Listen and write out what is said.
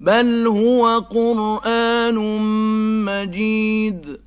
بل هو قرآن مجيد